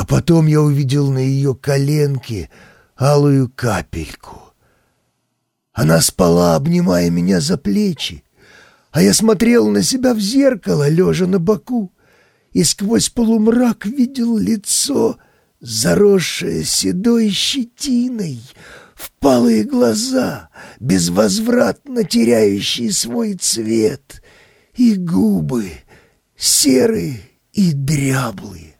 А потом я увидел на ее коленке алую капельку. Она спала, обнимая меня за плечи, а я смотрел на себя в зеркало, лежа на боку, и сквозь полумрак видел лицо, заросшее седой щетиной, впалые глаза, безвозвратно теряющие свой цвет, и губы серые и дряблые.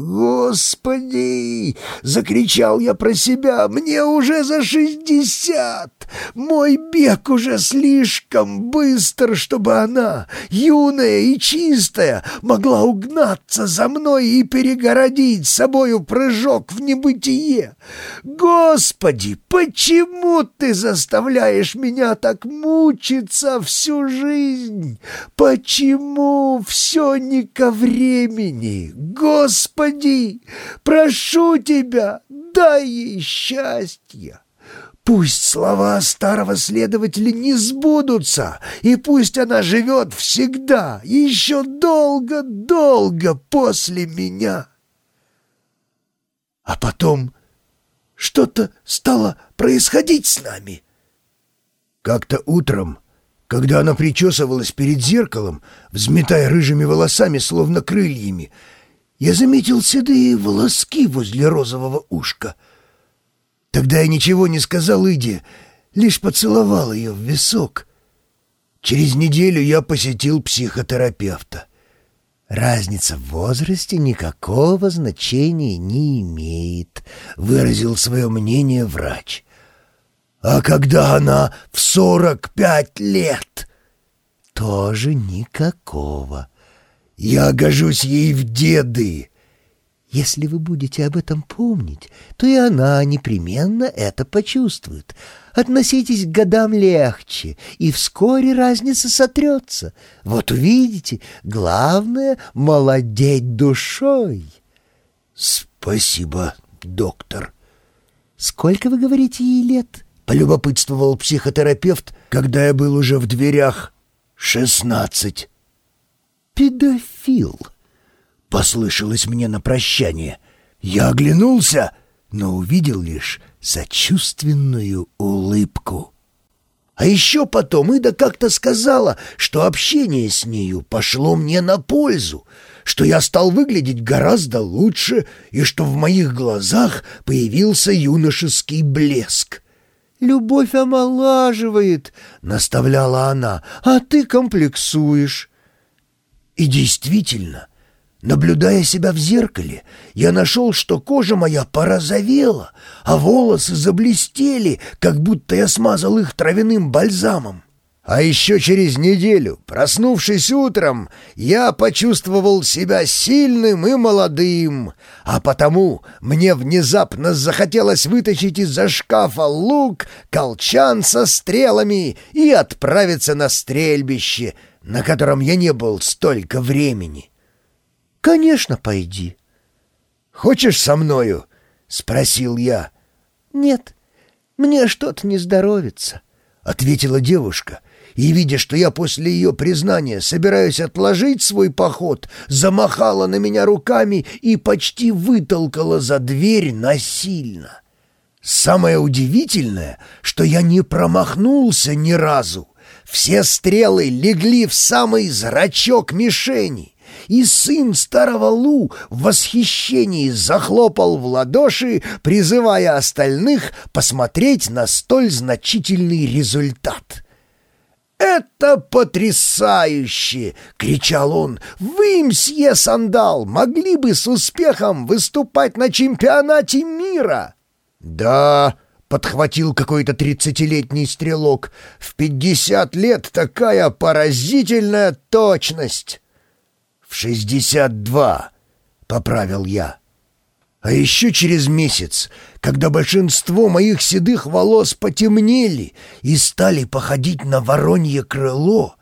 «Господи!» — закричал я про себя. «Мне уже за шестьдесят! Мой бег уже слишком быстр, чтобы она, юная и чистая, могла угнаться за мной и перегородить собою прыжок в небытие. Господи, почему ты заставляешь меня так мучиться всю жизнь? Почему все не ко времени? Господи, прошу тебя, дай ей счастье!» Пусть слова старого следователя не сбудутся, и пусть она живет всегда, еще долго-долго после меня. А потом что-то стало происходить с нами. Как-то утром, когда она причесывалась перед зеркалом, взметая рыжими волосами, словно крыльями, я заметил седые волоски возле розового ушка — Тогда я ничего не сказал Иде, лишь поцеловал ее в висок. Через неделю я посетил психотерапевта. «Разница в возрасте никакого значения не имеет», — выразил свое мнение врач. «А когда она в сорок пять лет?» «Тоже никакого. Я гожусь ей в деды. Если вы будете об этом помнить, то и она непременно это почувствует. Относитесь к годам легче, и вскоре разница сотрется. Вот увидите, главное — молодеть душой. — Спасибо, доктор. — Сколько, вы говорите, ей лет? — полюбопытствовал психотерапевт, когда я был уже в дверях. — Шестнадцать. — Педофил. — послышалось мне на прощание. Я оглянулся, но увидел лишь сочувственную улыбку. А еще потом Ида как-то сказала, что общение с нею пошло мне на пользу, что я стал выглядеть гораздо лучше и что в моих глазах появился юношеский блеск. «Любовь омолаживает», — наставляла она, — «а ты комплексуешь». И действительно, Наблюдая себя в зеркале, я нашел, что кожа моя порозовела, а волосы заблестели, как будто я смазал их травяным бальзамом. А еще через неделю, проснувшись утром, я почувствовал себя сильным и молодым, а потому мне внезапно захотелось вытащить из-за шкафа лук, колчан со стрелами и отправиться на стрельбище, на котором я не был столько времени. «Конечно, пойди». «Хочешь со мною?» — спросил я. «Нет, мне что-то не здоровится», — ответила девушка. И, видя, что я после ее признания собираюсь отложить свой поход, замахала на меня руками и почти вытолкала за дверь насильно. Самое удивительное, что я не промахнулся ни разу. Все стрелы легли в самый зрачок мишени и сын старого Лу в восхищении захлопал в ладоши, призывая остальных посмотреть на столь значительный результат. «Это потрясающе!» — кричал он. «Вы, мсье Сандал, могли бы с успехом выступать на чемпионате мира!» «Да!» — подхватил какой-то тридцатилетний стрелок. «В пятьдесят лет такая поразительная точность!» «В шестьдесят два», — поправил я. А еще через месяц, когда большинство моих седых волос потемнели и стали походить на воронье крыло,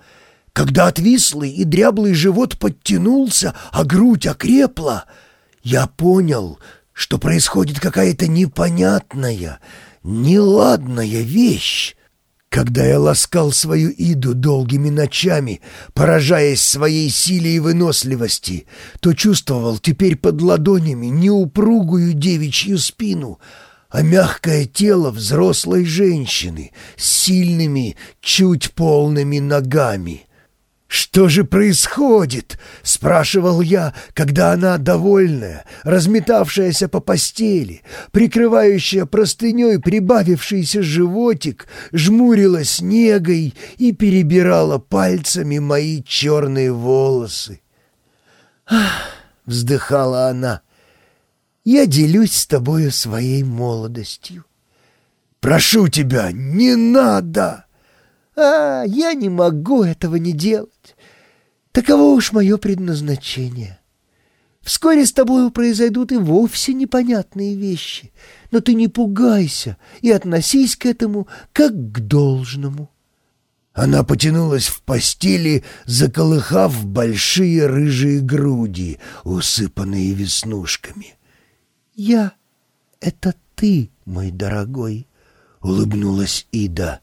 когда отвислый и дряблый живот подтянулся, а грудь окрепла, я понял, что происходит какая-то непонятная, неладная вещь. Когда я ласкал свою Иду долгими ночами, поражаясь своей силе и выносливости, то чувствовал теперь под ладонями не упругую девичью спину, а мягкое тело взрослой женщины с сильными, чуть полными ногами. «Что же происходит?» — спрашивал я, когда она, довольная, разметавшаяся по постели, прикрывающая простыней прибавившийся животик, жмурилась негой и перебирала пальцами мои черные волосы. «Ах!» — вздыхала она. «Я делюсь с тобою своей молодостью». «Прошу тебя, не надо!» «А, я не могу этого не делать. Таково уж мое предназначение. Вскоре с тобою произойдут и вовсе непонятные вещи, но ты не пугайся и относись к этому как к должному». Она потянулась в постели, заколыхав большие рыжие груди, усыпанные веснушками. «Я — это ты, мой дорогой», — улыбнулась Ида.